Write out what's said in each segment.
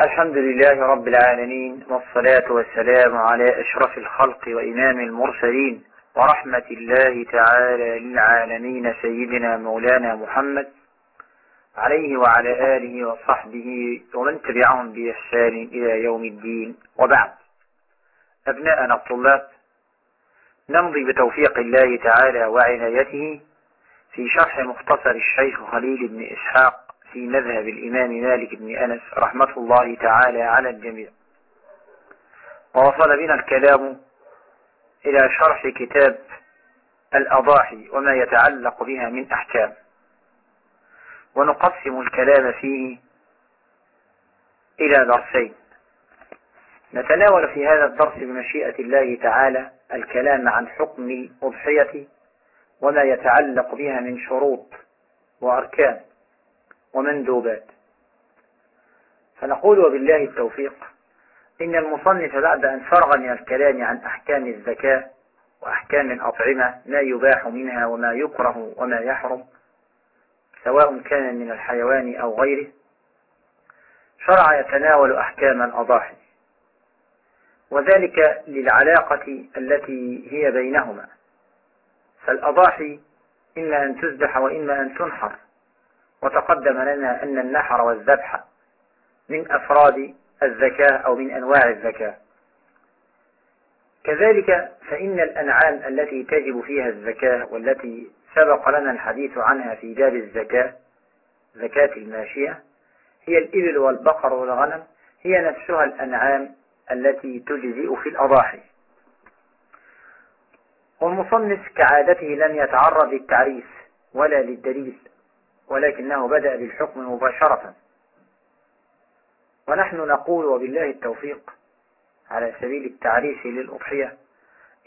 الحمد لله رب العالمين والصلاة والسلام على أشرف الخلق وإمام المرسلين ورحمة الله تعالى للعالمين سيدنا مولانا محمد عليه وعلى آله وصحبه ومن تبعهم بإحسان إلى يوم الدين. وبعد أبناءنا الطلاب نمضي بتوفيق الله تعالى وعنايته في شرح مختصر الشيخ خليل بن إسحاق في مذهب الإمام مالك بن أنس رحمة الله تعالى على الجميع. ووصل بنا الكلام إلى شرح كتاب الأضاحي وما يتعلق بها من أحكام. ونقسم الكلام فيه إلى درسين. نتناول في هذا الدرس بمشيئة الله تعالى الكلام عن حكم الأضحية وما يتعلق بها من شروط وأركان. ومندوبات فنقول وبالله التوفيق إن المصنف بعد أن فرغ من الكلام عن أحكام الزكاة وأحكام الأطعمة ما يباح منها وما يكره وما يحرم سواء كان من الحيوان أو غيره شرع يتناول أحكام الأضاحي. وذلك للعلاقة التي هي بينهما. فالأضاحي إما أن تذبح وإما أن تنحر. وتقدم لنا أن النحر والذبح من أفراد الزكاة أو من أنواع الزكاة. كذلك فإن الأنعام التي تجب فيها الزكاة والتي سبق لنا الحديث عنها في باب الزكاة زكاة الماشية هي الإبل والبقر والغنم هي نفسها الأنعام التي تجزئ في الأضاحي. والمصنف كعادته لم يتعرض للتعريف ولا للدليل. ولكنه بدأ بالحكم مباشرة. ونحن نقول وبالله التوفيق على سبيل التعريف للأضحية.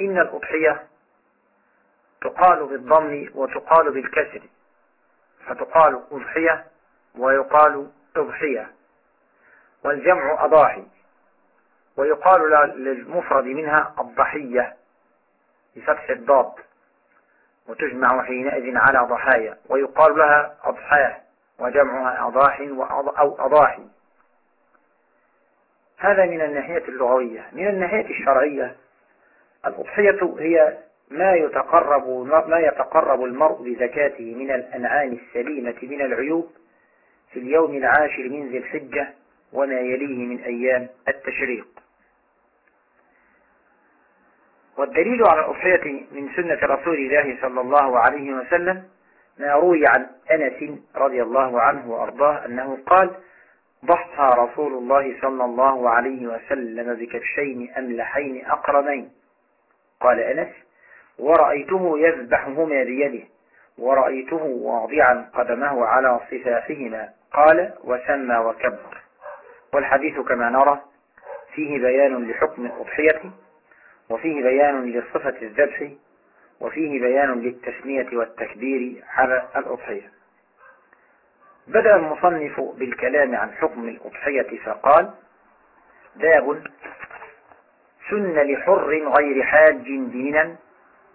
إن الأضحية تقال بالضم وتقال بالكسر. فتقال أضحية ويقال أضحية. والجمع أضاحي. ويقال للمفرد منها الضحية بفتح الضاد. وتجمع حينئذ على ضحايا ويقال لها أضحاه وجمعها أضاح أو أضاحي. هذا من الناحية اللغوية. من الناحية الشرعية الأضحية هي ما يتقرب ما يتقرب المرء بزكاته من الأنعام السليمة من العيوب في اليوم العاشر من ذي الحجة وما يليه من أيام التشريق. والدليل على الأضحية من سنة رسول الله صلى الله عليه وسلم ما روي عن أنس رضي الله عنه وأرضاه أنه قال ضحى رسول الله صلى الله عليه وسلم بكبشين أملحين أقرنين قال أنس ورأيته يذبحهما بيده ورأيته واضعا قدمه على صفافهما قال وسمى وكبر والحديث كما نرى فيه بيان لحكم الأضحية وفيه بيان لصفة الذبح وفيه بيان للتسمية والتكبير على الأضحية. بدأ المصنف بالكلام عن حكم الأضحية فقال باب سن لحر غير حاج دينا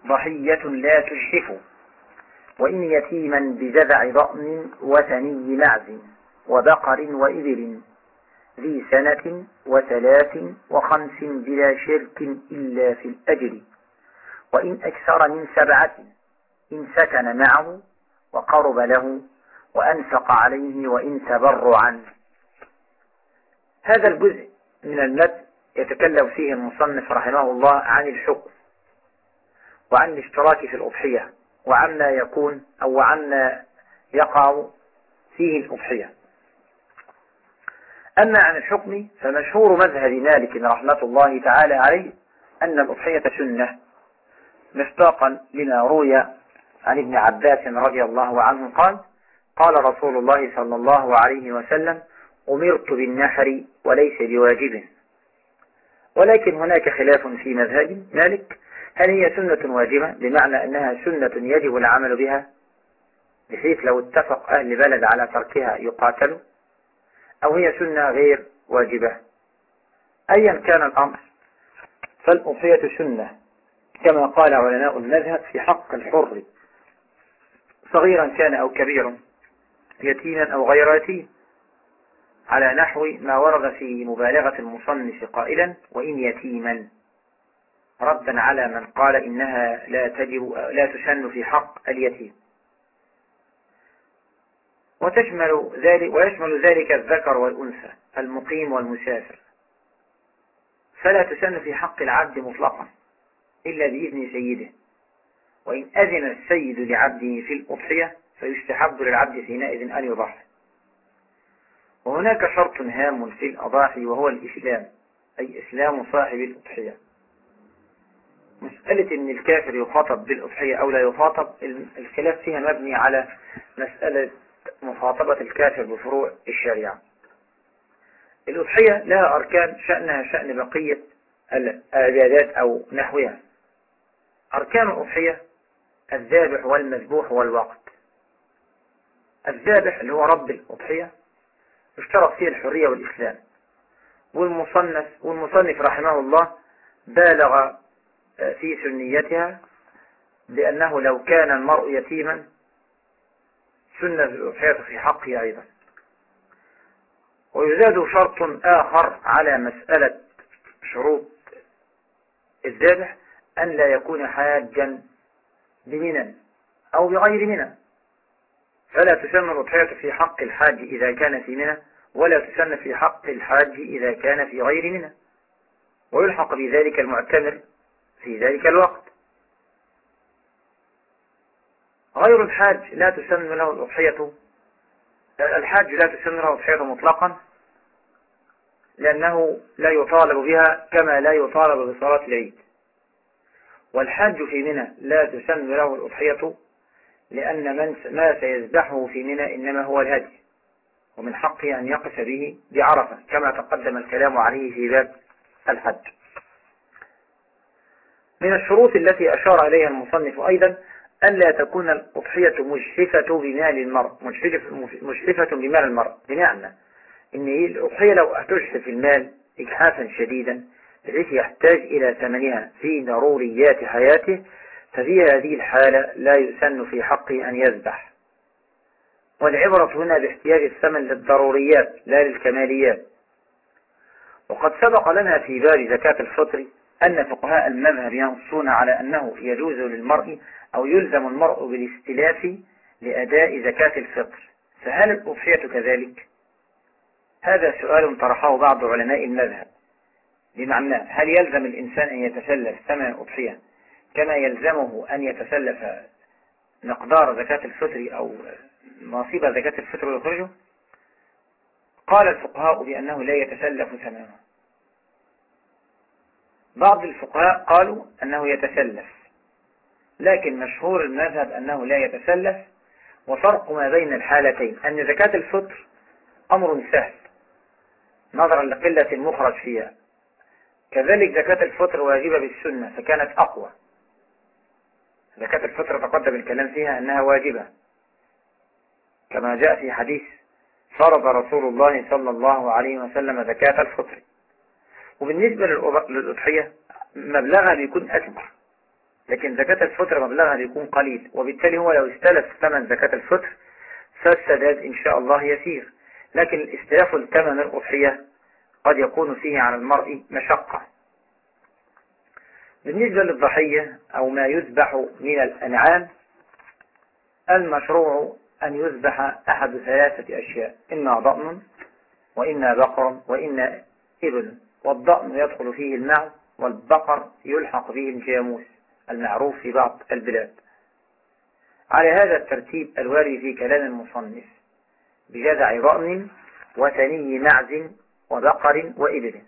ضحية لا تجحف وإن يتيما بجذع ضأن وثني معز وبقر وإبل. ذي سنة وثلاث وخمس بلا شرك إلا في الأجر وإن أكثر من سبعة إن سكن معه وقرب له وأنفق عليه وإن تبرعا. هذا الجزء من المد يتكلم فيه المصنف رحمه الله عن الحكم وعن الاشتراك في الأضحية وعما يكون أو عما يقع فيه الأضحية. أما عن الحكم فمشهور مذهب مالك رحمة الله تعالى عليه أن الأضحية سنة مصداقا لما روي عن ابن عباس رضي الله عنه قال قال رسول الله صلى الله عليه وسلم أمرت بالنحر وليس بواجب. ولكن هناك خلاف في مذهب مالك. هل هي سنة واجبة؟ بمعنى أنها سنة يجب العمل بها بحيث لو اتفق أهل بلد على تركها يقاتلوا. أو هي سنة غير واجبة. أيا كان الأمر. فالأضحية سنة. كما قال علماء المذهب في حق الحر. صغيرا كان أو كبيرا. يتيما أو غير يتيم. على نحو ما ورد في مبالغة المصنف قائلا وإن يتيما. ردا على من قال إنها لا تجب لا تسن في حق اليتيم. وتشمل ذلك ويشمل ذلك الذكر والأنثى المقيم والمسافر. فلا تسن في حق العبد مطلقا إلا بإذن سيده. وإن أذن السيد لعبده في الأضحية فيستحب للعبد حينئذ أن يضحي. وهناك شرط هام في الأضاحي وهو الإسلام أي إسلام صاحب الأضحية. مسألة أن الكافر يخاطب بالأضحية أو لا يخاطب الخلاف فيها مبني على مسألة مخاطبة الكافر بفروع الشريعة. الأضحية لها أركان شأنها شأن بقية العبادات أو نحوها. أركان الأضحية الذابح والمذبوح والوقت. الذابح اللي هو رب الأضحية اشترط فيه الحرية والإسلام. والمصنف, والمصنف رحمه الله بالغ في سنيتها لأنه لو كان المرء يتيما سنة الأضحية في حقه أيضا. ويزاد شرط آخر على مسألة شروط الذبح أن لا يكون حاجا بمنى أو بغير منى. فلا تسمى الأضحية في حق الحاج إذا كان في منى ولا تسمى في حق الحاج إذا كان في غير منى. ويلحق بذلك المعتمر في ذلك الوقت. غير الحاج لا تسمى له الأضحية الحاج لا تسمى له الأضحية مطلقا لأنه لا يطالب بها كما لا يطالب بصلاة العيد. والحاج في منى لا تسمى له الأضحية لأن من ما سيذبحه في منى إنما هو الهدي ومن حقه أن يقف به بعرفة كما تقدم الكلام عليه في باب الحج. من الشروط التي أشار إليها المصنف أيضا ألا تكون الأضحية مجحفة بمال المرء مجحفة بمال المرء. بمعنى إن الأضحية لو تجحف المال إجحافا شديدا بحيث يحتاج إلى ثمنها في ضروريات حياته ففي هذه الحالة لا يسن في حقه أن يذبح. والعبرة هنا باحتياج الثمن للضروريات لا للكماليات. وقد سبق لنا في باب زكاة الفطر أن فقهاء المذهب ينصون على أنه يجوز للمرء أو يلزم المرء بالاستلاف لأداء زكاة الفطر. فهل الأضحية كذلك؟ هذا سؤال طرحه بعض علماء المذهب. بمعنى هل يلزم الإنسان أن يتسلف؟ ثمن الأضحية. كما يلزمه أن يتسلف مقدار زكاة الفطر أو نصيب زكاة الفطر ويخرجه؟ قال الفقهاء بأنه لا يتسلف ثمنه بعض الفقهاء قالوا أنه يتسلف لكن مشهور المذهب أنه لا يتسلف وفرق ما بين الحالتين أن زكاة الفطر أمر سهل نظرا لقلة المخرج فيها. كذلك زكاة الفطر واجبة بالسنة فكانت أقوى. زكاة الفطر تقدم الكلام فيها أنها واجبة. كما جاء في حديث فرض رسول الله صلى الله عليه وسلم زكاة الفطر. وبالنسبة للأضحية مبلغها بيكون أكبر. لكن زكاة الفطر مبلغها بيكون قليل. وبالتالي هو لو استلف ثمن زكاة الفطر فالسداد إن شاء الله يسير. لكن استلاف الثمن الأضحية قد يكون فيه على المرء مشقة. بالنسبة للضحية أو ما يذبح من الأنعام المشروع أن يذبح أحد ثلاثة أشياء إما ضأن وإما بقر وإما إبل. والضأن يدخل فيه المعز والبقر يلحق فيه الجاموس المعروف في بعض البلاد. على هذا الترتيب الواري في كلام المصنف بجذع ضأن وثني معز وبقر وإبل.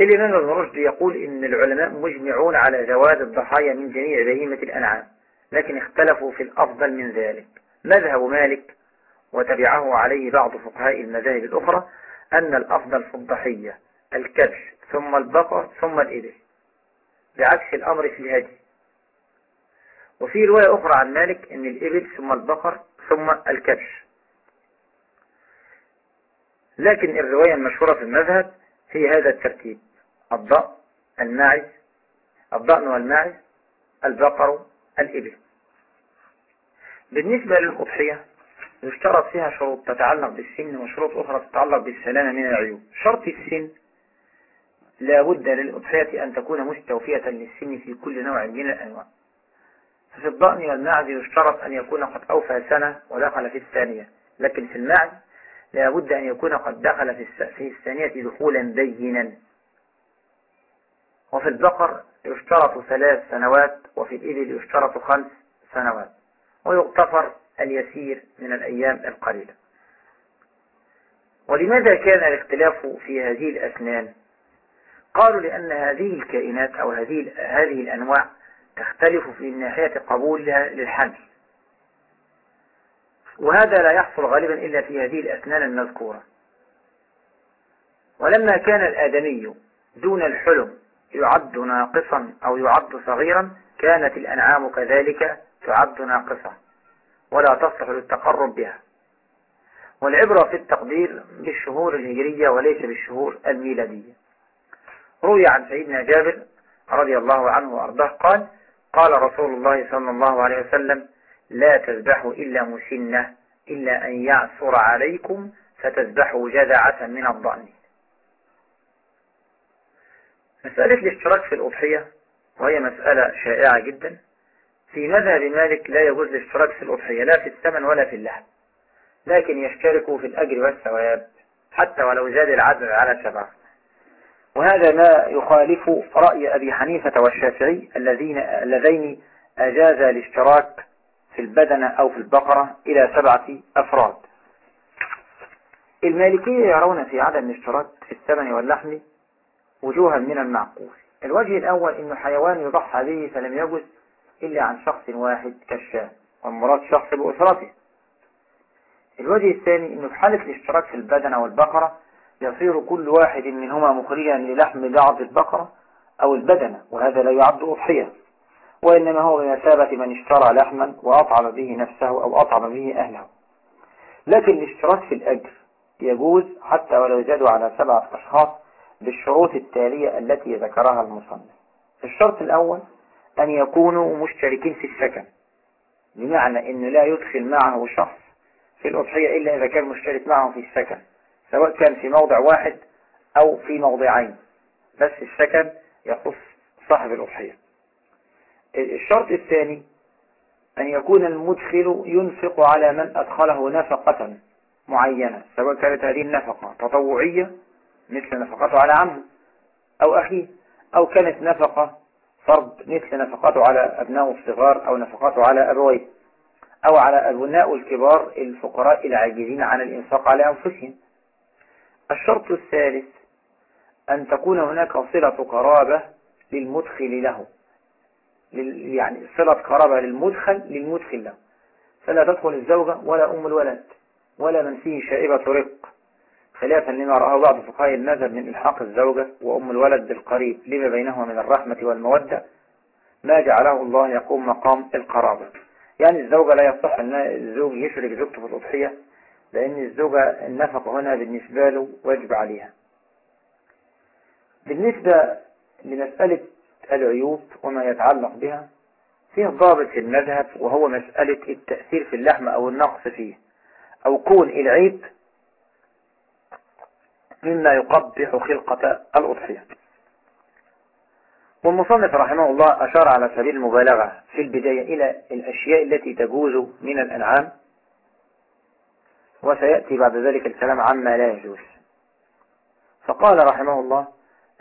الإمام ابن رشد يقول إن العلماء مجمعون على جواز الضحايا من جميع بهيمة الأنعام لكن اختلفوا في الأفضل من ذلك. مذهب مالك وتبعه عليه بعض فقهاء المذاهب الأخرى أن الأفضل في الضحية الكبش ثم البقر ثم الإبل. بعكس الأمر في الهدي. وفي رواية أخرى عن مالك أن الإبل ثم البقر ثم الكبش. لكن الرواية المشهورة في المذهب هي هذا الترتيب. الضأن الماعز الضأن والماعز البقر الإبل. بالنسبة للأضحية يشترط فيها شروط تتعلق بالسن وشروط أخرى تتعلق بالسلامة من العيوب. شرط السن لا بد للأضحية أن تكون مستوفية للسن في كل نوع من الأنواع. ففي الضأن والمعز يشترط أن يكون قد أوفى سنة ودخل في الثانية. لكن في المعز لا بد أن يكون قد دخل في الثانية دخولا بينا. وفي البقر يشترط ثلاث سنوات وفي الإبل يشترط خمس سنوات. ويغتفر اليسير من الأيام القليلة. ولماذا كان الاختلاف في هذه الأسنان؟ قالوا لأن هذه الكائنات أو هذه هذه الأنواع تختلف في ناحية قبولها للحمل. وهذا لا يحصل غالبا إلا في هذه الأسنان المذكورة. ولما كان الآدمي دون الحلم يعد ناقصا أو يعد صغيرا كانت الأنعام كذلك تعد ناقصة ولا تصلح للتقرب بها. والعبرة في التقدير بالشهور الهجرية وليس بالشهور الميلادية. روي عن سيدنا جابر رضي الله عنه وأرضاه قال قال رسول الله صلى الله عليه وسلم لا تذبحوا إلا مسنة إلا أن يعثر عليكم فتذبحوا جذعة من الضأن. مسألة الاشتراك في الأضحية وهي مسألة شائعة جدا. في مذهب مالك لا يجوز الاشتراك في الأضحية لا في الثمن ولا في اللحم لكن يشتركوا في الأجر والثواب حتى ولو زاد العدد على سبعة. وهذا ما يخالف رأي أبي حنيفة والشافعي الذين اللذين أجاز الاشتراك في البدنة أو في البقرة إلى سبعة أفراد. المالكية يرون في عدم الاشتراك في الثمن واللحم وجوها من المعقول. الوجه الأول إنه حيوان يضحى به فلم يجز إلا عن شخص واحد كالشاة والمراد شخص بأسرته. الوجه الثاني إنه في حالة الاشتراك في البدنة والبقرة يصير كل واحد منهما مخرجا للحم بعض البقرة أو البدنة وهذا لا يعد أضحية. وإنما هو بمثابة من اشترى لحما وأطعم به نفسه أو أطعم به أهله. لكن الاشتراك في الأجر يجوز حتى ولو زادوا على سبعة أشخاص بالشروط التالية التي ذكرها المصنف. الشرط الأول أن يكونوا مشتركين في السكن. بمعنى أنه لا يدخل معه شخص في الأضحية إلا إذا كان مشترك معه في السكن سواء كان في موضع واحد أو في موضعين. بس السكن يخص صاحب الأضحية. الشرط الثاني أن يكون المدخل ينفق على من أدخله نفقة معينة سواء كانت هذه النفقة تطوعية مثل نفقته على عمه أو أخيه أو كانت نفقة فرض مثل نفقته على أبنائه الصغار أو نفقته على أبويه أو على أبناء الكبار الفقراء العاجزين عن الإنفاق على أنفسهم. الشرط الثالث أن تكون هناك صلة قرابة للمدخل له. يعني صلة قرابة للمدخل للمدخل له. فلا تدخل الزوجة ولا أم الولد ولا من فيه شائبة رق. خلافا لما رأى بعض فقهاء المذهب من إلحاق الزوجة وأم الولد بالقريب لما بينهما من الرحمة والمودة ما جعله الله يقوم مقام القرابة. يعني الزوجة لا يصح أن الزوج يشرك زوجته في الأضحية لأن الزوجة النفقة هنا بالنسبة له واجب عليها. بالنسبة لمسألة العيوب وما يتعلق بها فيه ضابط في المذهب وهو مسألة التأثير في اللحم أو النقص فيه أو كون العيب مما يقبح خلقة الأضحية. والمصنف رحمه الله أشار على سبيل المبالغة في البداية إلى الأشياء التي تجوز من الأنعام وسيأتي بعد ذلك الكلام عما لا يجوز. فقال رحمه الله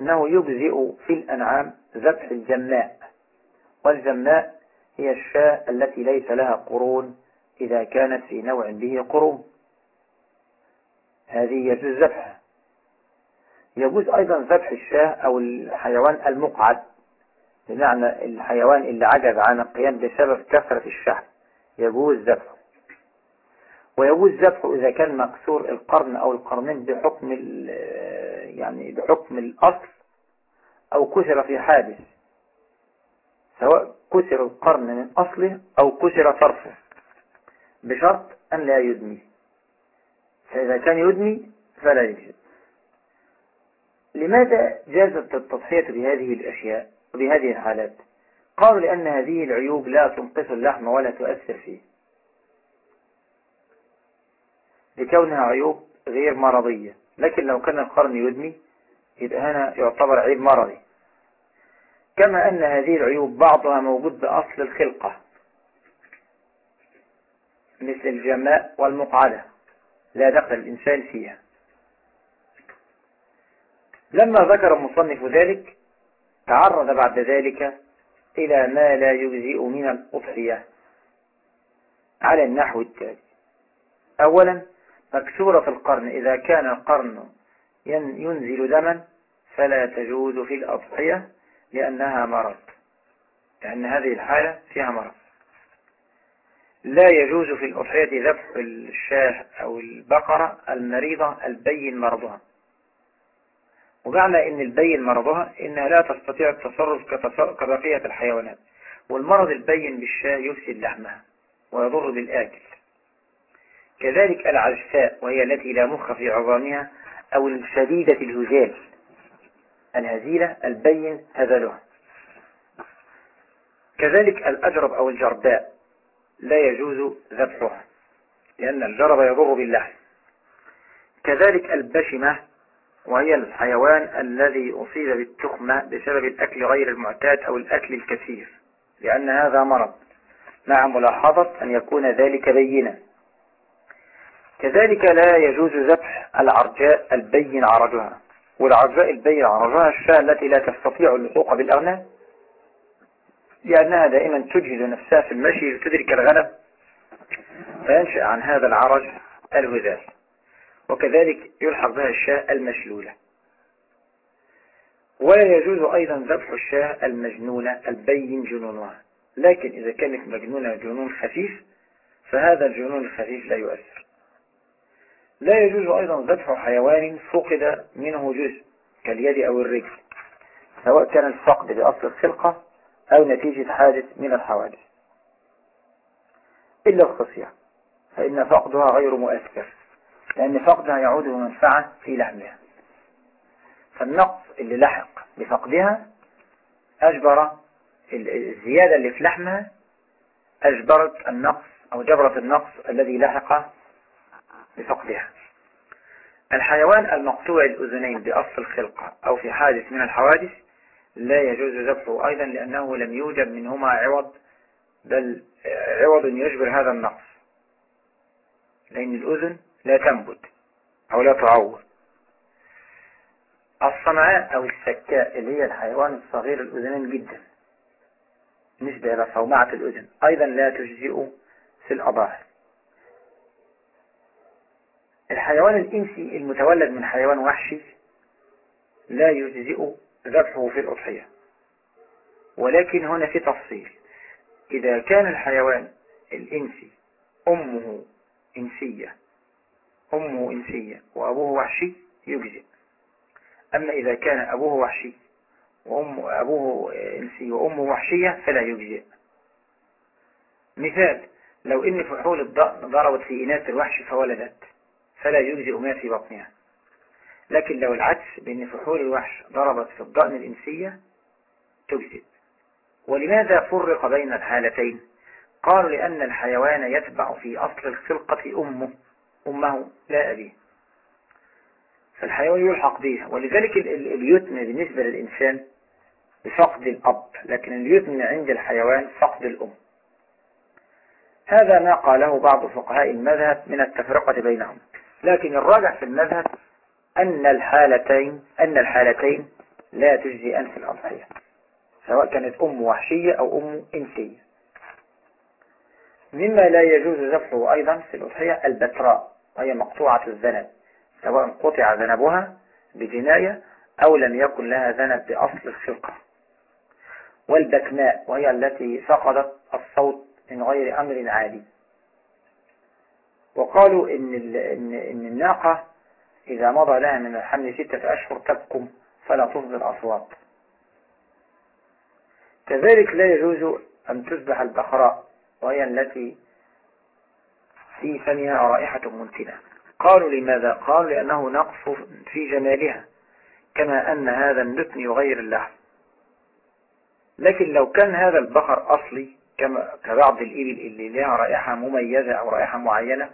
أنه يجزئ في الأنعام ذبح الجماء والجماء هي الشاة التي ليس لها قرون إذا كانت في نوع به قرون. هذه يجوز ذبحها. يجوز أيضا ذبح الشاة أو الحيوان المقعد بمعنى الحيوان اللي عجز عن القيام بسبب كثرة الشحم يجوز ذبحه. ويجوز ذبحه إذا كان مكسور القرن أو القرنين بحكم يعني بحكم الأصل أو كسر في حادث سواء كسر القرن من أصله أو كسر طرفه بشرط أن لا يدمي. فإذا كان يدمي فلا يجب لماذا جازت التضحية بهذه الأشياء وبهذه الحالات؟ قالوا لأن هذه العيوب لا تنقص اللحم ولا تؤثر فيه. لكونها عيوب غير مرضية. لكن لو كان القرن يدمي يبقى هنا يعتبر عيب مرضي. كما أن هذه العيوب بعضها موجود بأصل الخلقة مثل الجماء والمقعدة. لا دخل الإنسان فيها. لما ذكر المصنف ذلك تعرض بعد ذلك إلى ما لا يجزئ من الأضحية على النحو التالي. أولا مكسورة القرن إذا كان القرن ينزل دما فلا تجوز في الأضحية لأنها مرض. لأن هذه الحالة فيها مرض. لا يجوز في الأضحية ذبح الشاه أو البقرة المريضة البين مرضها. ومعنى إن البين مرضها إنها لا تستطيع التصرف كبقية الحيوانات. والمرض البين بالشاة يفسد لحمها ويضر بالآكل. كذلك العجفاء وهي التي لا مخ في عظامها أو الشديدة الهزال. الهزيلة البين هزلها. كذلك الأجرب أو الجرباء لا يجوز ذبحها لأن الجرب يضر باللحم. كذلك البشمة وهي الحيوان الذي أصيب بالتخمة بسبب الأكل غير المعتاد أو الأكل الكثير لأن هذا مرض. مع ملاحظة أن يكون ذلك بينا. كذلك لا يجوز ذبح العرجاء البين عرجها. والعرجاء البين عرجها الشاة التي لا تستطيع اللحوق بالأغنام. لأنها دائما تجهد نفسها في المشي لتدرك الغنم. فينشأ عن هذا العرج الهذال. وكذلك يلحق بها الشاة المشلولة. ولا يجوز أيضا ذبح الشاة المجنونة البين جنونها. لكن إذا كانت مجنونة جنون خفيف فهذا الجنون الخفيف لا يؤثر. لا يجوز أيضا ذبح حيوان فقد منه جزء كاليد أو الرجل سواء كان الفقد بأصل الخلقة أو نتيجة حادث من الحوادث. إلا الخصية فإن فقدها غير مؤثر. لأن فقدها يعود بمنفعة في لحمها. فالنقص اللي لحق بفقدها أجبر الزيادة اللي في لحمها أجبرت النقص أو جبرت النقص الذي لحق بفقدها. الحيوان المقطوع الأذنين بأصل الخلقة أو في حادث من الحوادث لا يجوز ذبحه أيضا لأنه لم يوجد منهما عوض بل عوض يجبر هذا النقص. لأن الأذن لا تنبت أو لا تعور. الصنعاء أو السكاء اللي هي الحيوان الصغير الأذنين جدا نسبة إلى صومعة الأذن. أيضا لا تجزئ في الأضاحي الحيوان الإنسي المتولد من حيوان وحشي لا يجزئ ذبحه في الأضحية. ولكن هنا في تفصيل. إذا كان الحيوان الإنسي أمه إنسية أمه إنسية وأبوه وحشي يجزئ أما إذا كان أبوه وحشي وأم أبوه إنسي وأمه وحشية فلا يجزئ مثال لو إن فحول الضأن ضربت في إناث الوحش فولدت فلا يجزئ ما في بطنها. لكن لو العكس بأن فحول الوحش ضربت في الضأن الإنسية تجزئ ولماذا فرق بين الحالتين؟ قالوا لأن الحيوان يتبع في أصل الخلقة أمه. أمه لا أبيه فالحيوان يلحق بها ولذلك اليتم بالنسبة للإنسان بفقد الأب لكن اليتم عند الحيوان فقد الأم. هذا ما قاله بعض فقهاء المذهب من التفرقة بينهم. لكن الراجع في المذهب أن الحالتين أن الحالتين لا تجزي أنف الأضحية سواء كانت أم وحشية أو أم إنسية. مما لا يجوز ذبحه أيضا في الأضحية البتراء وهي مقطوعة الذنب سواء قطع ذنبها بجناية أو لم يكن لها ذنب بأصل الخلقة. والبكماء وهي التي فقدت الصوت من غير أمر عادي. وقالوا إن, إن, إن الناقة إذا مضى لها من الحمل ستة أشهر تبكم فلا تصدر أصوات. كذلك لا يجوز أن تذبح البخراء. وهي التي في فمها رائحة منتنة قالوا لماذا؟ قالوا لأنه نقص في جمالها كما أن هذا النتن يغير اللحم. لكن لو كان هذا البخر أصلي كما كبعض الإبل اللي لها رائحة مميزة أو رائحة معينة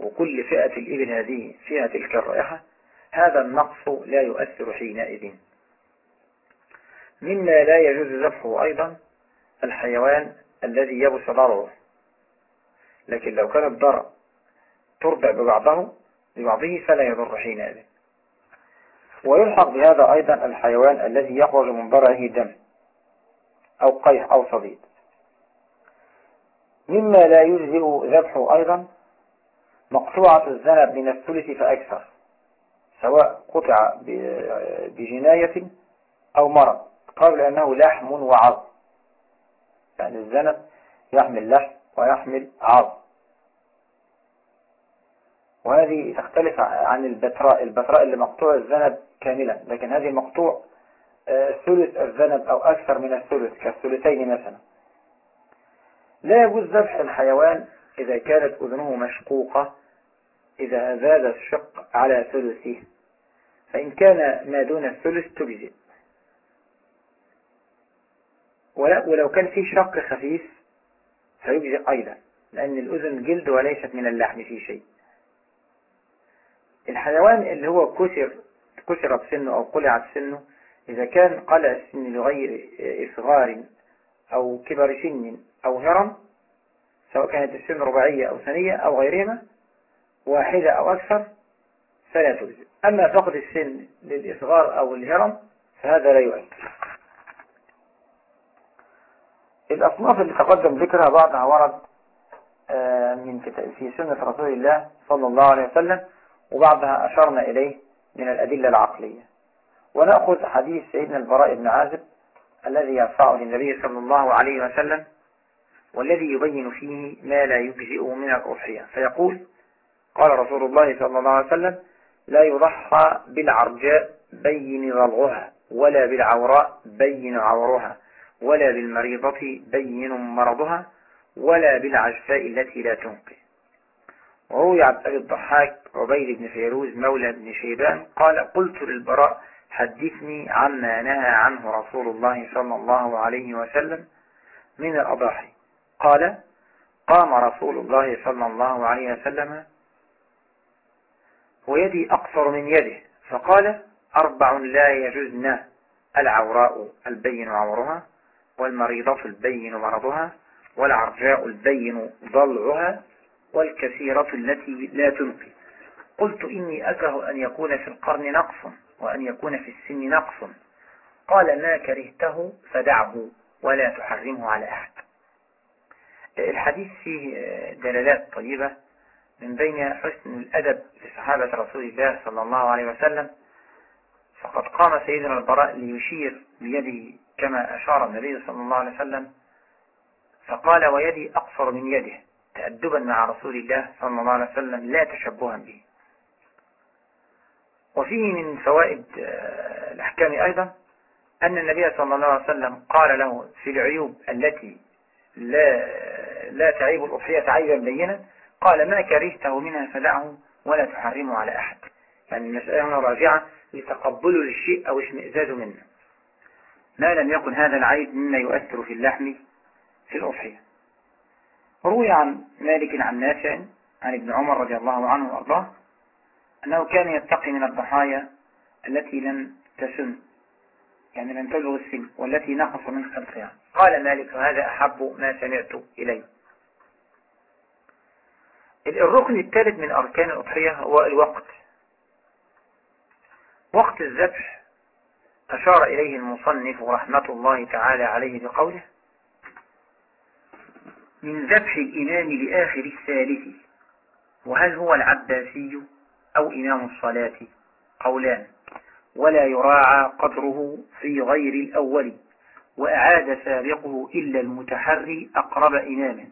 وكل فئة الإبل هذه فيها تلك الرائحة هذا النقص لا يؤثر حينئذ. مما لا يجوز ذبحه أيضا الحيوان الذي يبس ضرره لكن لو كان الضرر تربع ببعضه ببعضه فلا يضر حينئذ. ويلحق بهذا أيضا الحيوان الذي يخرج من ضرره دم أو قيح أو صديد. مما لا يجزئ ذبحه أيضا مقطوعة الذنب من الثلث فأكثر سواء قطع بجناية أو مرض قبل أنه لحم وعظم. يعني الذنب يحمل لحم ويحمل عظم. وهذه تختلف عن البتراء. البتراء اللي مقطوع الذنب كاملا لكن هذه مقطوع آه، ثلث الذنب أو أكثر من الثلث كالثلثين مثلا. لا يجوز ذبح الحيوان إذا كانت أذنه مشقوقة إذا زاد الشق على ثلثه. فإن كان ما دون الثلث تجزئ. ولو كان فيه شق خفيف فيجزئ أيضا لأن الأذن جلد وليست من اللحم في شيء. الحيوان اللي هو كسر كسرت سنه أو قلعت سنه إذا كان قلع السن لغير إصغار أو كبر سن أو هرم سواء كانت السن رباعية أو ثانية أو غيرهما واحدة أو أكثر فلا تجزئ أما فقد السن للإصغار أو الهرم فهذا لا يؤثر الأصناف اللي تقدم ذكرها بعضها ورد آه، من في سنة رسول الله صلى الله عليه وسلم وبعضها أشرنا إليه من الأدلة العقلية. ونأخذ حديث سيدنا البراء بن عازب الذي يرفعه للنبي صلى الله عليه وسلم والذي يبين فيه ما لا يجزئه من الأضحية. فيقول قال رسول الله صلى الله عليه وسلم لا يضحى بالعرجاء بين ضلغها ولا بالعوراء بين عورها ولا بالمريضة بين مرضها ولا بالعجفاء التي لا تنقي. وروي عن أبي الضحاك عبيد بن فيروز مولى بن شيبان قال قلت للبراء حدثني عما نهى عنه رسول الله صلى الله عليه وسلم من الأضاحي. قال قام رسول الله صلى الله عليه وسلم ويدي أقصر من يده فقال أربع لا يجزن العوراء البين عورها والمريضة البين مرضها والعرجاء البين ضلعها والكثيرة التي لا تنقي. قلت إني أكره أن يكون في القرن نقص وأن يكون في السن نقص. قال ما كرهته فدعه ولا تحرمه على أحد. الحديث فيه دلالات طيبة من بين حسن الأدب لصحابة رسول الله صلى الله عليه وسلم فقد قام سيدنا البراء ليشير بيده كما أشار النبي صلى الله عليه وسلم فقال ويدي أقصر من يده تأدبا مع رسول الله صلى الله عليه وسلم لا تشبها به وفيه من فوائد آه، الأحكام أيضا أن النبي صلى الله عليه وسلم قال له في العيوب التي لا لا تعيب الأضحية عيبا بينا قال ما كرهته منها فدعه ولا تحرمه على أحد. يعني المسألة هنا راجعة لتقبله للشيء أو اشمئزاز منه. ما لم يكن هذا العيب مما يؤثر في اللحم في الأضحية. روي عن مالك عن نافع عن ابن عمر رضي الله عنه وأرضاه أنه كان يتقي من الضحايا التي لم تسن يعني لم تبلغ السن والتي نقص من خلقها. قال مالك هذا أحب ما سمعت إليه الركن الثالث من أركان الأضحية هو الوقت. وقت الذبح أشار إليه المصنف رحمة الله تعالى عليه بقوله من ذبح الإمام لآخر الثالث وهل هو العباسي أو إمام الصلاة؟ قولان ولا يراعى قدره في غير الأول وأعاد سابقه إلا المتحري أقرب إماما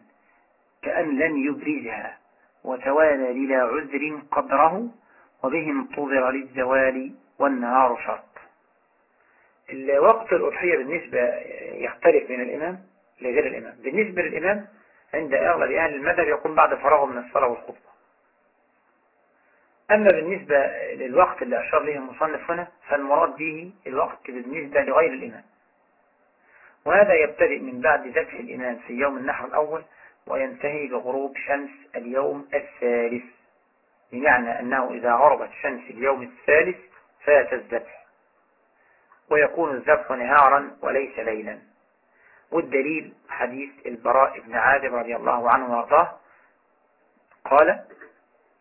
كأن لم يبرزها وتوالى للا عذر قدره وبه انتظر للزوال والنهار شرط. الوقت الأضحية بالنسبة يختلف من الإمام لغير الإمام. بالنسبة للإمام عند أغلب أهل المذهب يكون بعد فراغه من الصلاة والخطبة. أما بالنسبة للوقت اللي أشار له المصنف هنا فالمراد به الوقت بالنسبة لغير الإمام. وهذا يبتدئ من بعد ذبح الإمام في يوم النحر الأول وينتهي بغروب شمس اليوم الثالث. بمعنى أنه إذا غربت شمس اليوم الثالث فات الذبح ويكون الذبح نهارا وليس ليلا. والدليل حديث البراء بن عازب رضي الله عنه وأرضاه. قال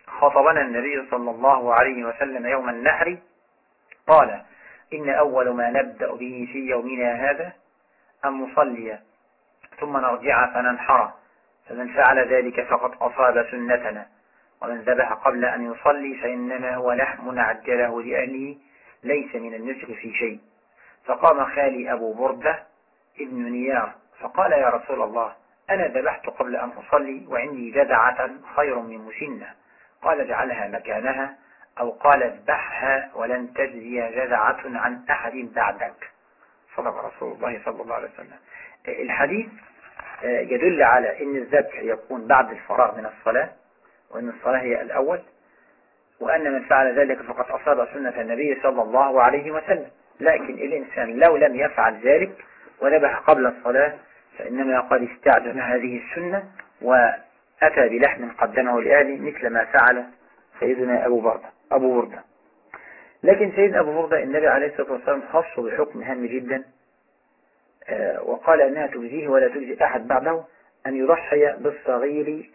خطبنا النبي صلى الله عليه وسلم يوم النحر. قال إن أول ما نبدأ به في يومنا هذا أن نصلي ثم نرجع فننحر. فمن فعل ذلك فقد أصاب سنتنا. ومن ذبح قبل أن يصلي فإنما هو لحم عجله لأهله ليس من النسك في شيء. فقام خالي أبو بردة ابن نيار فقال يا رسول الله أنا ذبحت قبل أن أصلي وعندي جدعة خير من مسنة. قال اجعلها مكانها أو قال اذبحها ولن تجزي جدعة عن أحد بعدك. صدق رسول الله صلى الله عليه وسلم. الحديث آه، يدل على أن الذبح يكون بعد الفراغ من الصلاة وأن الصلاة هي الأول وأن من فعل ذلك فقد أصاب سنة النبي صلى الله عليه وسلم. لكن الإنسان لو لم يفعل ذلك وذبح قبل الصلاة فإنما قد استعجل هذه السنة وأتى بلحم قدمه لأهله مثل ما فعل سيدنا أبو بردة أبو بردة. لكن سيدنا أبو بردة النبي عليه الصلاة والسلام خصه بحكم هام جدا آه، وقال أنها تجزيه ولا تجزي أحد بعده أن يضحي بالصغير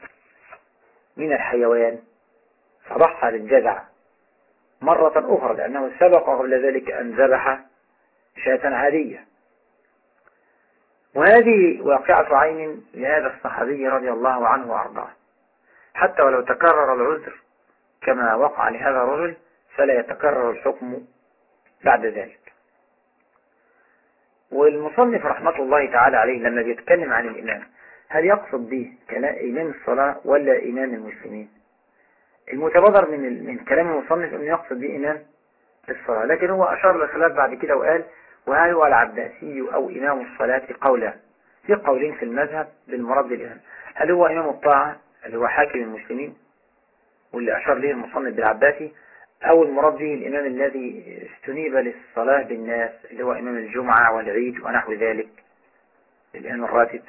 من الحيوان فضحى للجزع مرة أخرى لأنه سبق قبل ذلك أن ذبح شاة عادية. وهذه واقعة عين لهذا الصحابي رضي الله عنه وأرضاه. حتى ولو تكرر العذر كما وقع لهذا الرجل فلا يتكرر الحكم بعد ذلك. والمصنف رحمة الله تعالى عليه لما بيتكلم عن الإمام هل يقصد به إمام الصلاة ولا إمام المسلمين؟ المتبادر من من كلام المصنف أنه يقصد به إمام الصلاة لكن هو أشار للخلاف بعد كده وقال وهل هو العباسي أو إمام الصلاة قولا؟ في قولين في المذهب بالمراد بالإمام هل هو إمام الطاعة؟ اللي هو حاكم المسلمين؟ واللي أشار له المصنف بالعباسي. أو المراد به الإمام الذي استنيب للصلاة بالناس اللي هو إمام الجمعة والعيد ونحو ذلك الإمام الراتب.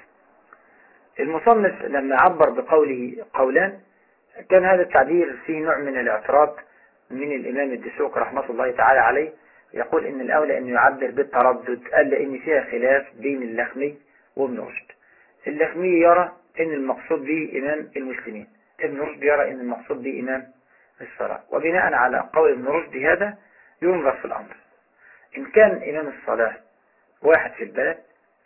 المصنف لما عبر بقوله قولان كان هذا التعبير فيه نوع من الاعتراض من الإمام الدسوق رحمة الله تعالى عليه يقول إن الأولى أنه يعبر بالتردد قال لأن فيها خلاف بين اللخمي وابن رشد. اللخمي يرى أن المقصود به إمام المسلمين ابن رشد يرى أن المقصود به إمام الصلاة. وبناء على قول ابن رشد هذا ينظر في الأمر. إن كان إمام الصلاة واحد في البلد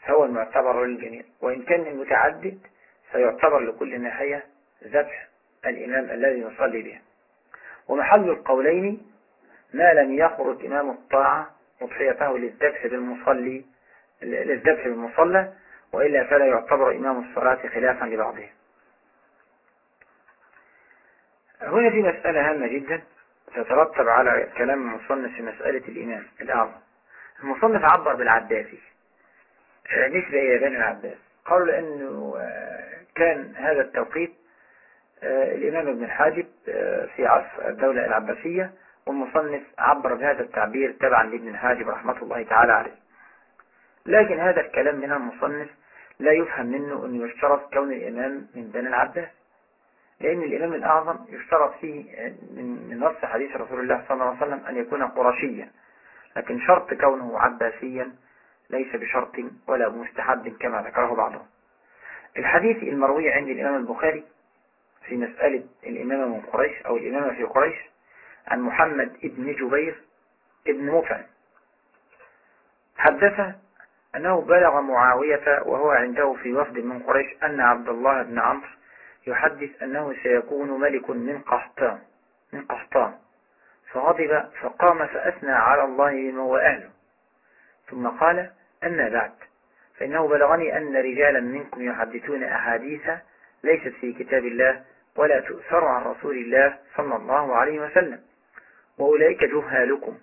فهو المعتبر للجميع. وإن كان المتعدد فيعتبر لكل ناحية ذبح الإمام الذي يصلي به. ومحل القولين ما لم يخرج إمام الطاعة مضحيته للذبح بالمصلي للذبح بالمصلى وإلا فلا يعتبر إمام الصلاة خلافا لبعضهم هنا في مسألة هامة جدا تترتب على كلام المصنف في مسألة الإمام الأعظم. المصنف عبر بالعباسي نسبة إلى بني العباس قالوا لأنه كان هذا التوقيت الإمام ابن الحاجب في عصر الدولة العباسية والمصنف عبر بهذا التعبير تبعا لابن الحاجب رحمة الله تعالى عليه. لكن هذا الكلام من المصنف لا يفهم منه أنه يشترط كون الإمام من بني العباس لأن الإمام الأعظم يشترط فيه من نص حديث رسول الله صلى الله عليه وسلم أن يكون قرشيا لكن شرط كونه عباسيا ليس بشرط ولا مستحب كما ذكره بعضهم. الحديث المروي عند الإمام البخاري في مسألة الإمامة من قريش أو الإمامة في قريش عن محمد ابن جبير ابن مفعل. حدث أنه بلغ معاوية وهو عنده في وفد من قريش أن عبد الله بن عمرو يحدث أنه سيكون ملك من قحطان من قحطان. فغضب فقام فأثنى على الله بما هو أهله. ثم قال أما بعد فإنه بلغني أن رجالا منكم يحدثون أحاديث ليست في كتاب الله ولا تؤثر عن رسول الله صلى الله عليه وسلم. وأولئك جهالكم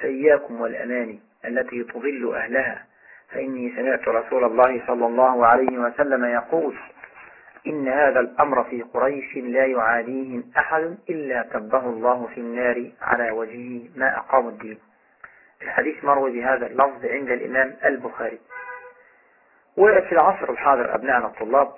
فإياكم والأماني التي تضل أهلها. فإني سمعت رسول الله صلى الله عليه وسلم يقول إن هذا الأمر في قريش لا يعاديهم أحد إلا كبه الله في النار على وجهه ما أقام الدين. الحديث مروي بهذا اللفظ عند الإمام البخاري. وفي العصر الحاضر أبنائنا الطلاب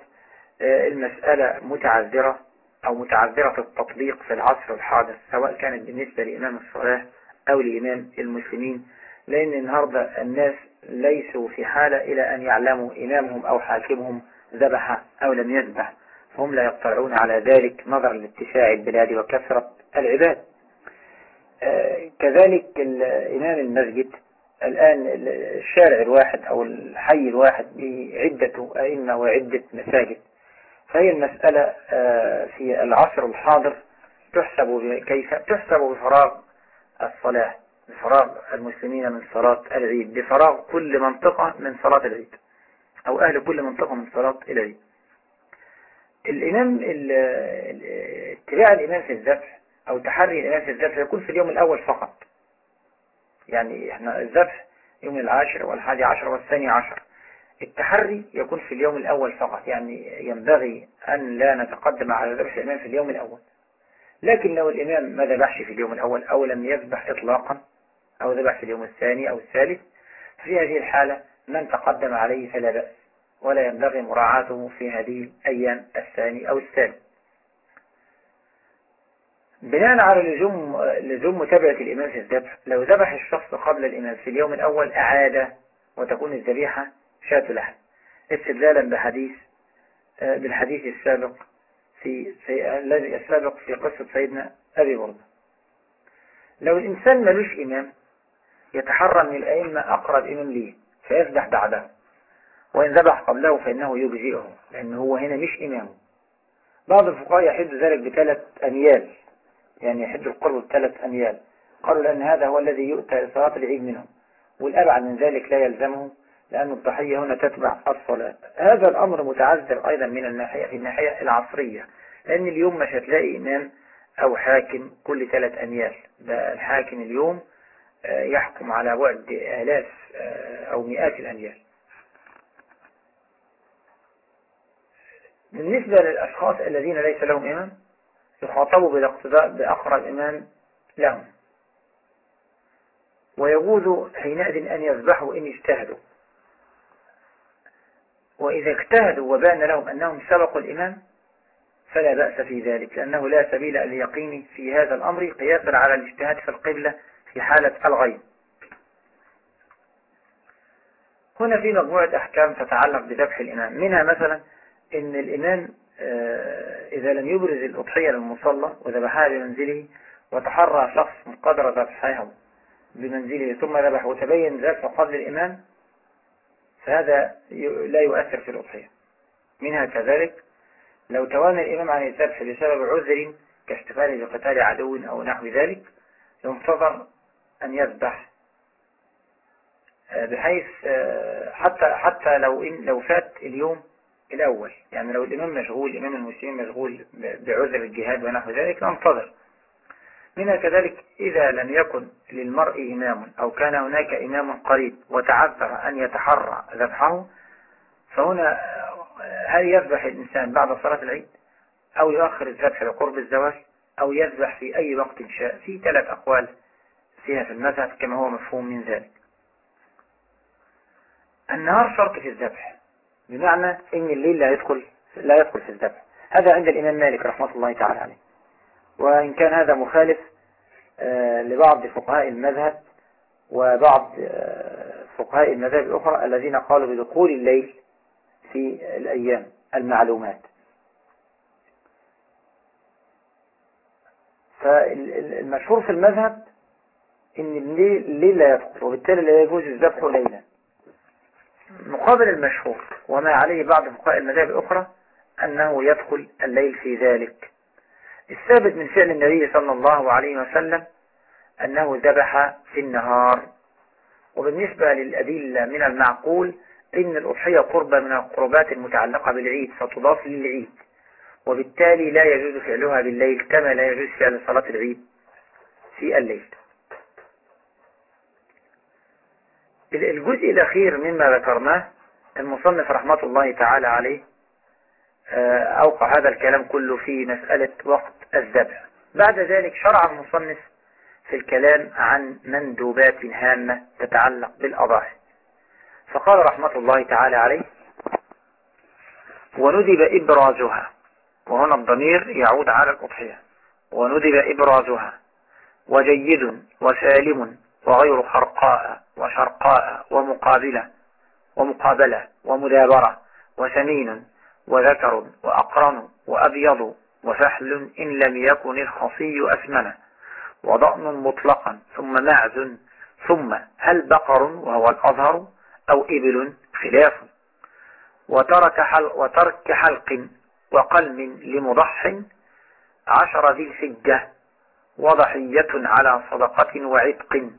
آه، المسألة متعذرة أو متعذرة التطبيق في العصر الحاضر سواء كانت بالنسبة لإمام الصلاة أو لإمام المسلمين لأن النهاردة الناس ليسوا في حالة إلى أن يعلموا إمامهم أو حاكمهم ذبح أو لم يذبح هم لا يقترعون على ذلك نظرا لاتساع البلاد وكثرة العباد. كذلك إمام المسجد الآن الشارع الواحد أو الحي الواحد بعدة أئمة وعدة مساجد. فهي المسألة آه، في العصر الحاضر تحسب كيف تحسب بفراغ الصلاة بفراغ المسلمين من صلاة العيد بفراغ كل منطقة من صلاة العيد أو أهل كل منطقة من صلاة العيد. الإمام اتباع الإمام في الذبح أو تحري الإمام في الذبح يكون في اليوم الأول فقط. يعني إحنا الذبح يوم العاشر والحادي عشر والثاني عشر. التحري يكون في اليوم الأول فقط. يعني ينبغي أن لا نتقدم على ذبح الإمام في اليوم الأول. لكن لو الإمام ما ذبحش في اليوم الأول أو لم يذبح إطلاقا أو ذبح في اليوم الثاني أو الثالث في هذه الحالة من تقدم عليه فلا بأس. ولا ينبغي مراعاته في هذه الأيام الثاني أو الثالث. بناء على لزوم لزوم متابعة الإمام في الذبح لو ذبح الشخص قبل الإمام في اليوم الأول أعاد وتكون الذبيحة شاة لحم. استدلالا بحديث بالحديث السابق في, الذي السابق في قصة سيدنا أبي برده لو الإنسان ملوش إمام يتحرى من الأئمة أقرب إمام ليه فيذبح بعده. وإن ذبح قبله فإنه يجزئه لأنه هو هنا مش إمامه بعض الفقهاء يحد ذلك بثلاث أميال. يعني يحد القرب بثلاث أميال. قالوا لأن هذا هو الذي يؤتى صلاة العيد منهم. والأبعد من ذلك لا يلزمه لأن الضحية هنا تتبع الصلاة. هذا الأمر متعذر أيضا من الناحية في الناحية العصرية لأن اليوم مش هتلاقي إمام أو حاكم كل ثلاث أميال. ده الحاكم اليوم آه، يحكم على بعد آلاف آه، أو مئات الأميال. بالنسبة للأشخاص الذين ليس لهم إمام يخاطبوا بالاقتداء بأقرب إمام لهم ويجوز حينئذ أن يذبحوا إن اجتهدوا. وإذا اجتهدوا وبان لهم أنهم سبقوا الإمام فلا بأس في ذلك لأنه لا سبيل اليقين في هذا الأمر قياسا على الاجتهاد في القبلة في حالة الغيب. هنا في مجموعة أحكام تتعلق بذبح الإمام منها مثلا إن الإمام إذا لم يبرز الأضحية للمصلى وذبحها بمنزله وتحرى شخص قدر ذبحها بمنزله ثم ذبح وتبين ذبحه قبل الإمام فهذا لا يؤثر في الأضحية. منها كذلك لو توانى الإمام عن الذبح بسبب عذر كاحتفاله بقتال عدو أو نحو ذلك ينتظر أن يذبح. آه، بحيث آه، حتى حتى لو إن لو فات اليوم الأول. يعني لو الإمام مشغول إمام المسلمين مشغول بعذر الجهاد ونحو ذلك ننتظر منها كذلك إذا لم يكن للمرء إمام أو كان هناك إمام قريب وتعذر أن يتحرى ذبحه فهنا هل يذبح الإنسان بعد صلاة العيد؟ أو يؤخر الذبح لقرب الزواج؟ أو يذبح في أي وقت شاء؟ في ثلاث أقوال فيها في المذهب كما هو مفهوم من ذلك. النهار شرط في الذبح. بمعنى إن الليل لا يدخل لا يدخل في الذبح هذا عند الإمام مالك رحمة الله تعالى عليه. وإن كان هذا مخالف آه، لبعض فقهاء المذهب وبعض آه، فقهاء المذاهب الأخرى الذين قالوا بدخول الليل في الأيام المعلومات. فالمشهور في المذهب إن الليل لا يدخل وبالتالي لا يجوز الذبح ليلا. مقابل المشهور وما عليه بعض فقهاء المذاهب الأخرى أنه يدخل الليل في ذلك. الثابت من فعل النبي صلى الله عليه وسلم أنه ذبح في النهار. وبالنسبة للأدلة من المعقول إن الأضحية قربة من القربات المتعلقة بالعيد فتضاف للعيد. وبالتالي لا يجوز فعلها بالليل كما لا يجوز فعل صلاة العيد في الليل. الجزء الأخير مما ذكرناه المصنف رحمة الله تعالى عليه آه، أوقع هذا الكلام كله في مسألة وقت الذبح. بعد ذلك شرع المصنف في الكلام عن مندوبات هامة تتعلق بالأضاحي. فقال رحمة الله تعالى عليه وندب إبرازها وهنا الضمير يعود على الأضحية. وندب إبرازها وجيد وسالم وغير خرقاء وشرقاء ومقابلة ومقابلة ومدابرة وسمين وذكر وأقرن وأبيض وفحل إن لم يكن الخصي أسمن وضأن مطلقا ثم معز ثم هل بقر وهو الأظهر أو إبل خلاف وترك, حل وترك حلق وقلم لمضح عشر ذي الحجة وضحية على صدقة وعتق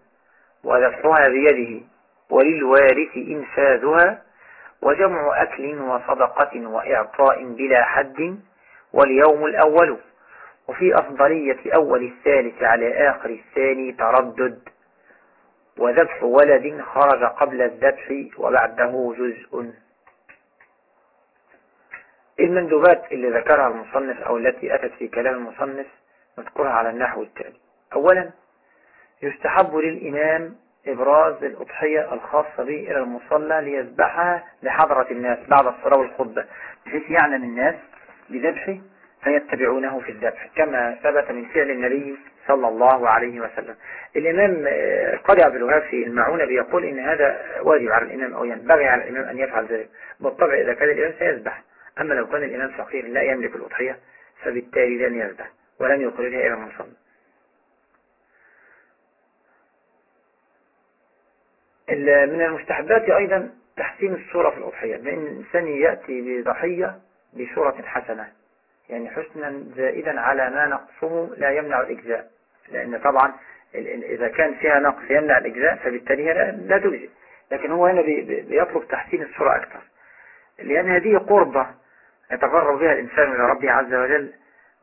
وذبحها بيده وللوارث إنفاذها وجمع أكل وصدقة وإعطاء بلا حد واليوم الأول. وفي أفضلية أول الثالث على آخر الثاني تردد. وذبح ولد خرج قبل الذبح وبعده جزء. المندوبات اللي ذكرها المصنف أو التي أتت في كلام المصنف نذكرها على النحو التالي. أولا يستحب للإمام إبراز الأضحية الخاصة به إلى المصلى ليذبحها لحضرة الناس بعد الصلاة والخطبة. بحيث يعلم الناس بذبحه فيتبعونه في الذبح كما ثبت من فعل النبي صلى الله عليه وسلم. الإمام آه، قاضي عبد الوهاب في المعونة بيقول إن هذا واجب على الإمام أو ينبغي على الإمام أن يفعل ذلك. بالطبع إذا كان الإمام سيذبح. أما لو كان الإمام فقير لا يملك الأضحية فبالتالي لن يذبح ولن يخرجها إلى المصلى. من المستحبات أيضا تحسين الصورة في الأضحية. بأن الإنسان يأتي بضحية بصورة حسنة. يعني حسنا زائدا على ما نقصه لا يمنع الإجزاء. لأن طبعا إذا كان فيها نقص يمنع الإجزاء فبالتالي هي لا تجزي. لكن هو هنا بيطلب تحسين الصورة أكثر. لأن هذه قربة يتقرب بها الإنسان إلى ربه عز وجل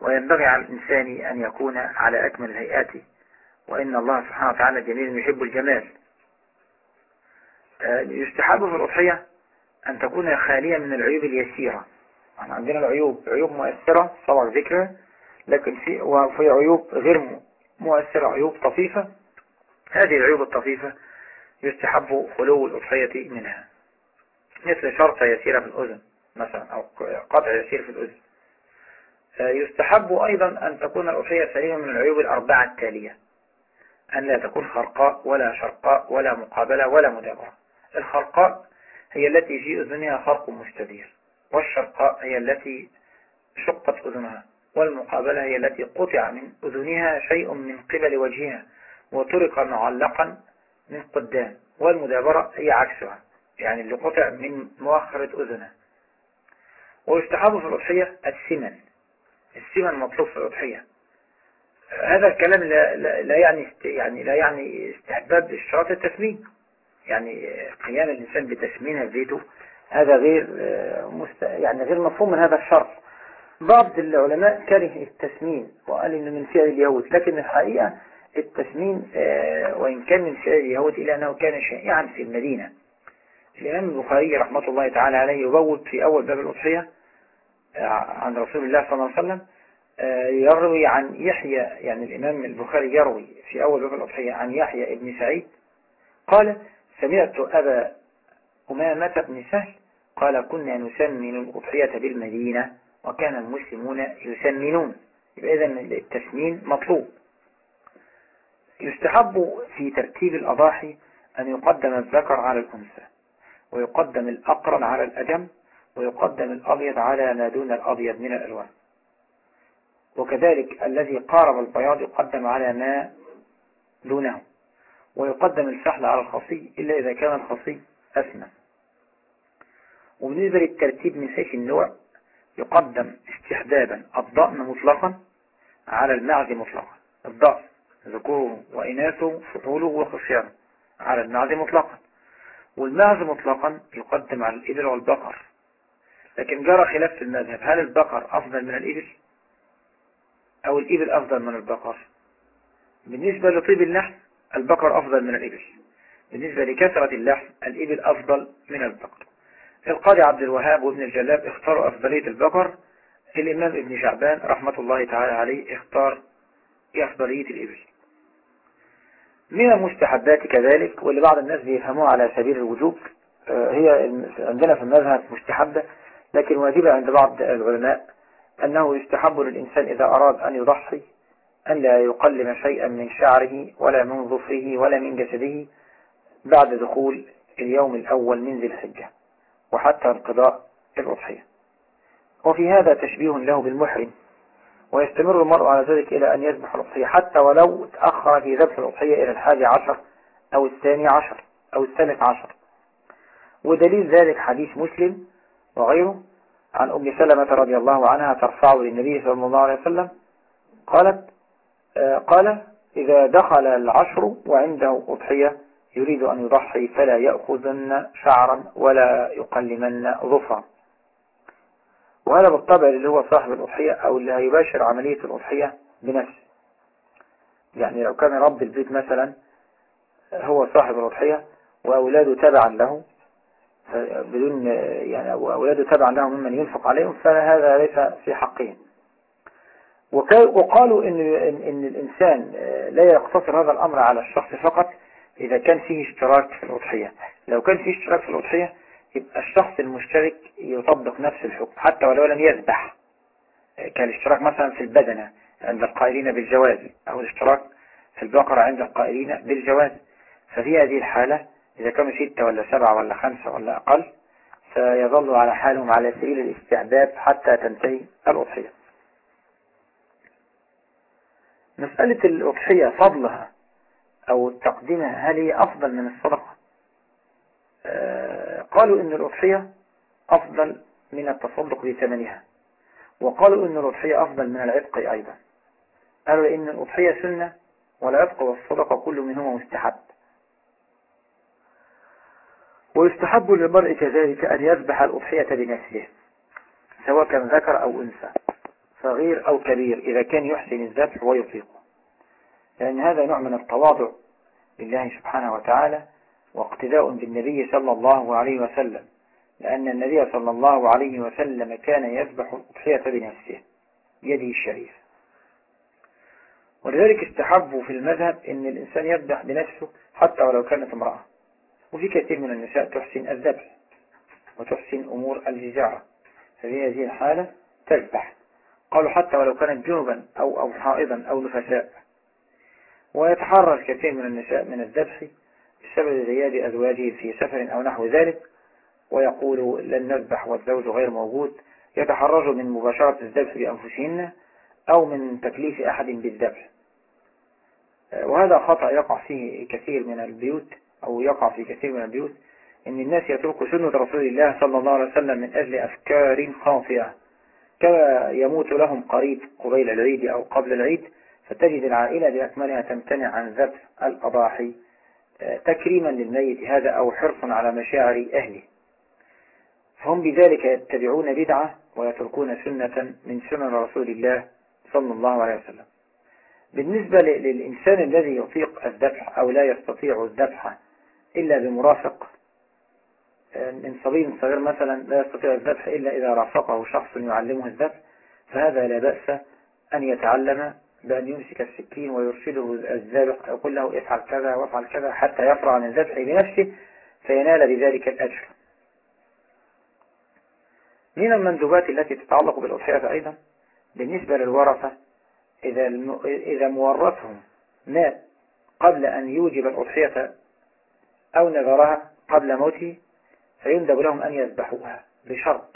وينبغي على الإنسان أن يكون على أكمل هيئاته وإن الله سبحانه وتعالى جميل يحب الجمال. يستحب في الأضحية أن تكون خالية من العيوب اليسيرة. إحنا عندنا العيوب عيوب مؤثرة طبعا ذكرها لكن في وفي عيوب غير مؤثرة عيوب طفيفة. هذه العيوب الطفيفة يستحب خلو الأضحية منها. مثل شرطة يسيرة في الأذن مثلا أو قطع يسير في الأذن. آه، يستحب أيضا أن تكون الأضحية سليمة من العيوب الأربعة التالية. أن لا تكون خرقاء ولا شرقاء ولا مقابلة ولا مدابرة الخرقاء هي التي في أذنها خرق مستدير والشرقاء هي التي شقت أذنها والمقابلة هي التي قطع من أذنها شيء من قبل وجهها وطرق معلقا من قدام والمدابرة هي عكسها يعني اللي قطع من مؤخرة أذنها. ويستحب في الأضحية السمن السمن مطلوب في الأضحية. هذا الكلام لا, لا, لا يعني يعني لا يعني استحباب الشرط التسمين. يعني قيام الإنسان بتسمينها في بيته هذا غير مست... يعني غير مفهوم من هذا الشرط بعض العلماء كره التسمين وقال إنه من فعل اليهود لكن الحقيقة التسمين آه، وإن كان من فعل اليهود إلا أنه كان شائعا في المدينة. الإمام البخاري رحمة الله تعالى عليه يبوب في أول باب الأضحية آه، عن رسول الله صلى الله عليه وسلم آه، يروي عن يحيى يعني الإمام البخاري يروي في أول باب الأضحية عن يحيى ابن سعيد قال سمعت أبا أمامة بن سهل قال كنا نسمن الأضحية بالمدينة وكان المسلمون يسمنون. إذن التسمين مطلوب. يستحب في ترتيب الأضاحي أن يقدم الذكر على الأنثى ويقدم الأقرن على الأجم ويقدم الأبيض على ما دون الأبيض من الألوان. وكذلك الذي قارب البياض يقدم على ما دونه. ويقدم الفحل على الخصي إلا إذا كان الخصي أسمى وبالنسبة للترتيب من حيث النوع يقدم استحبابا الضأن مطلقا على المعز مطلقا. الضأن ذكوره وإناثه فطوله وخصيانه على المعز مطلقا. والمعز مطلقا يقدم على الإبل والبقر. لكن جرى خلاف في المذهب. هل البقر أفضل من الإبل؟ أو الإبل أفضل من البقر؟ بالنسبة لطيب اللحم البقر أفضل من الإبل. بالنسبة لكثرة اللحم الإبل أفضل من البقر. القاضي عبد الوهاب وابن الجلاب اختاروا أفضلية البقر. الإمام ابن شعبان رحمة الله تعالى عليه اختار أفضلية الإبل. من المستحبات كذلك واللي بعض الناس بيفهموها على سبيل الوجوب آه، هي عندنا في المذهب مستحبة لكن واجبة عند بعض العلماء أنه يستحب للإنسان إذا أراد أن يضحي أن لا يقلم شيئا من شعره ولا من ظفره ولا من جسده بعد دخول اليوم الأول من ذي الحجة وحتى انقضاء الأضحية. وفي هذا تشبيه له بالمحرم ويستمر المرء على ذلك إلى أن يذبح الأضحية حتى ولو تأخر في ذبح الأضحية إلى الحادي عشر أو الثاني عشر أو الثالث عشر. ودليل ذلك حديث مسلم وغيره عن أم سلمة رضي الله عنها ترفعه للنبي صلى الله عليه وسلم قالت قال إذا دخل العشر وعنده أضحية يريد أن يضحي فلا يأخذن شعرا ولا يقلمن ظفرا. وهذا بالطبع اللي هو صاحب الأضحية أو اللي هيباشر عملية الأضحية بنفسه. يعني لو كان رب البيت مثلا هو صاحب الأضحية وأولاده تبعا له بدون يعني أولاده تبعا له ممن ينفق عليهم فهذا ليس في حقهم. وقالوا إن, إن الإنسان لا يقتصر هذا الأمر على الشخص فقط إذا كان فيه اشتراك في الأضحية. لو كان فيه اشتراك في الأضحية يبقى الشخص المشترك يطبق نفس الحكم حتى ولو لم يذبح. كان الاشتراك مثلا في البدنة عند القائلين بالجواز أو الاشتراك في البقرة عند القائلين بالجواز. ففي هذه الحالة إذا كانوا ستة ولا سبعة ولا خمسة ولا أقل سيظل على حالهم على سبيل الاستعباب حتى تنتهي الأضحية. مسألة الأضحية فضلها أو تقديمها هل هي أفضل من الصدقة. آه، قالوا إن الأضحية أفضل من التصدق بثمنها وقالوا إن الأضحية أفضل من العتق أيضا. قالوا إن الأضحية سنة والعتق والصدقة كل منهما مستحب. ويستحب للمرء كذلك أن يذبح الأضحية بنفسه سواء كان ذكر أو أنثى. صغير أو كبير إذا كان يحسن الذبح ويطيقه. لأن هذا نوع من التواضع لله سبحانه وتعالى واقتداء بالنبي صلى الله عليه وسلم لأن النبي صلى الله عليه وسلم كان يذبح الأضحية بنفسه بيده الشريف. ولذلك استحبوا في المذهب أن الإنسان يذبح بنفسه حتى ولو كانت امرأة. وفي كثير من النساء تحسن الذبح وتحسن أمور الجزاعة. ففي هذه الحالة تذبح. قالوا حتى ولو كانت جنبا أو, أو حائضا أو نفساء. ويتحرى الكثير من النساء من الذبح بسبب غياب أزواجه في سفر أو نحو ذلك ويقول لن نذبح والزوج غير موجود يتحرج من مباشرة الذبح بأنفسهن أو من تكليف أحد بالذبح. وهذا خطأ يقع فيه كثير من البيوت أو يقع في كثير من البيوت أن الناس يتركوا سنة رسول الله صلى الله عليه وسلم من أجل أفكار خاطئة. كما يموت لهم قريب قبيل العيد أو قبل العيد فتجد العائلة بأكملها تمتنع عن ذبح الأضاحي آه، تكريما للميت هذا أو حرصا على مشاعر أهله. فهم بذلك يتبعون بدعة ويتركون سنة من سنن رسول الله صلى الله عليه وسلم. بالنسبة للإنسان الذي يطيق الذبح أو لا يستطيع الذبح إلا بمرافق من صبي صغير مثلا لا يستطيع الذبح إلا إذا رافقه شخص يعلمه الذبح فهذا لا بأس أن يتعلم بأن يمسك السكين ويرشده الذابح يقول له افعل كذا وافعل كذا حتى يفرغ من الذبح بنفسه فينال بذلك الأجر. من المندوبات التي تتعلق بالأضحية أيضا بالنسبة للورثة إذا إذا مورثهم مات قبل أن يوجب الأضحية أو نذرها قبل موته فيندب لهم أن يذبحوها بشرط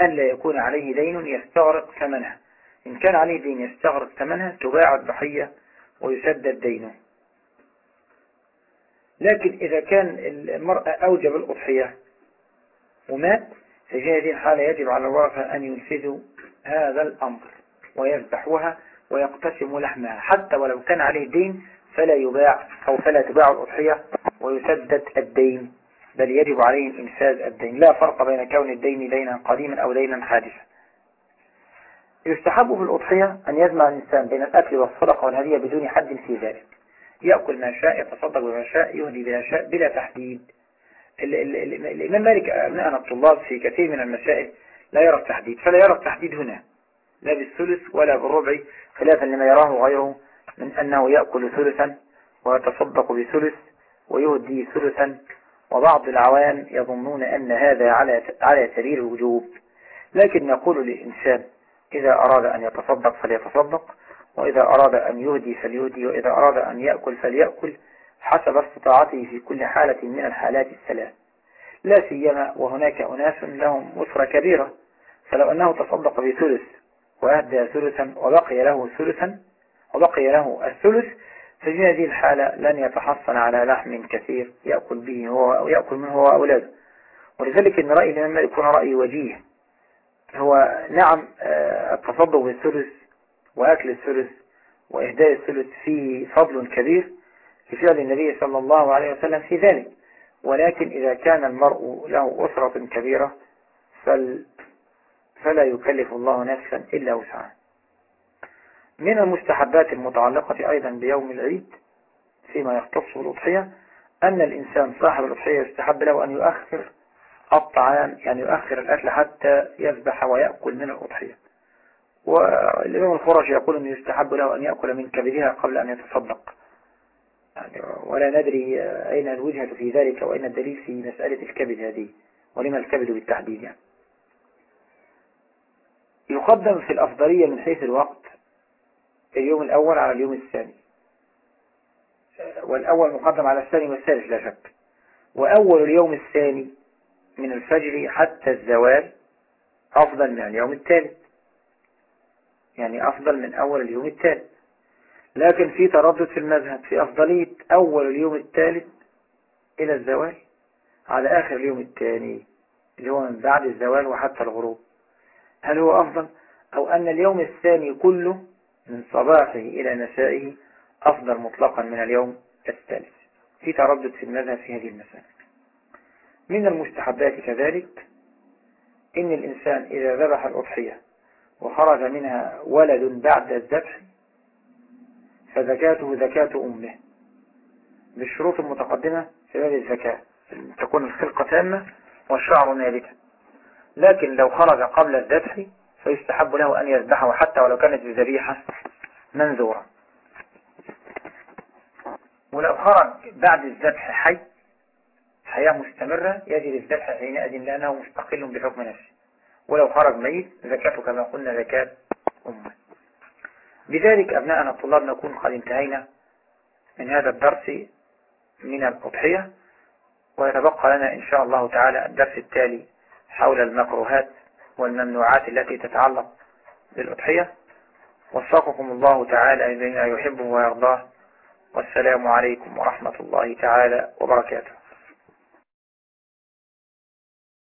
أن لا يكون عليه دين يستغرق ثمنها. إن كان عليه دين يستغرق ثمنها تباع الضحية ويسدد دينه. لكن إذا كان المرأة أوجب الأضحية ومات في هذه الحالة يجب على الورثة أن ينفذوا هذا الأمر ويذبحوها ويقتسموا لحمها. حتى ولو كان عليه دين فلا يباع أو فلا تباع الأضحية ويسدد الدين. بل يجب عليه إنفاذ الدين. لا فرق بين كون الدين دينا قديما أو دينا حادثا. يستحب في الأضحية أن يجمع الإنسان بين الأكل والصدقة والهدية بدون حد في ذلك. يأكل ما شاء يتصدق بما شاء يهدي بما شاء بلا تحديد. الإمام مالك أبناءنا الطلاب في كثير من المسائل لا يرى التحديد. فلا يرى التحديد هنا. لا بالثلث ولا بالربع خلافا لما يراه غيره من أنه يأكل ثلثا ويتصدق بثلث ويهدي ثلثا وبعض العوام يظنون أن هذا على على سبيل الوجوب لكن نقول للإنسان إذا أراد أن يتصدق فليتصدق وإذا أراد أن يهدي فليهدي وإذا أراد أن يأكل فليأكل حسب استطاعته في كل حالة من الحالات الثلاث. لا سيما وهناك أناس لهم أسرة كبيرة فلو أنه تصدق بثلث وأهدى ثلثا وبقي له ثلثا وبقي له الثلث ففي هذه الحالة لن يتحصل على لحم كثير يأكل به هو أو يأكل منه هو أولاده. ولذلك إن رأي مالك يكون رأي وجيه. هو نعم آه، التصدق بالثلث وأكل الثلث وإهداء الثلث فيه فضل كبير لفعل النبي صلى الله عليه وسلم في ذلك. ولكن إذا كان المرء له أسرة كبيرة فل فلا يكلف الله نفسا إلا وسعها. من المستحبات المتعلقة أيضا بيوم العيد فيما يختص بالأضحية أن الإنسان صاحب الأضحية يستحب له أن يؤخر الطعام يعني يؤخر الأكل حتى يذبح ويأكل من الأضحية. والإمام الخرش يقول أنه يستحب له أن يأكل من كبدها قبل أن يتصدق. يعني ولا ندري أين الوجهة في ذلك وأين الدليل في مسألة الكبد هذه ولما الكبد بالتحديد يعني. يقدم في الأفضلية من حيث الوقت اليوم الأول على اليوم الثاني. والأول مقدم على الثاني والثالث لا شك. وأول اليوم الثاني من الفجر حتى الزوال أفضل من اليوم الثالث. يعني أفضل من أول اليوم الثالث. لكن في تردد في المذهب في أفضلية أول اليوم الثالث إلى الزوال على آخر اليوم الثاني اللي هو من بعد الزوال وحتى الغروب. هل هو أفضل؟ أو أن اليوم الثاني كله من صباحه إلى مسائه أفضل مطلقا من اليوم الثالث. في تردد في المذهب في هذه المسألة. من المستحبات كذلك إن الإنسان إذا ذبح الأضحية وخرج منها ولد بعد الذبح فزكاته زكاة أمه. بالشروط المتقدمة في باب الزكاة. تكون الخلقة تامة والشعر نابتا لكن لو خرج قبل الذبح فيستحب له أن يذبحه حتى ولو كانت بذبيحة منذورة. ولو خرج بعد الذبح حي حياة مستمرة يجب الذبح حينئذ لأنه مستقل بحكم نفسه. ولو خرج ميت زكاته كما قلنا زكاة أمة. بذلك أبناءنا الطلاب نكون قد انتهينا من هذا الدرس من الأضحية ويتبقى لنا إن شاء الله تعالى الدرس التالي حول المكروهات. والممنوعات التي تتعلق بالأضحية. وفقكم الله تعالى بما يحبه ويرضاه. والسلام عليكم ورحمة الله تعالى وبركاته.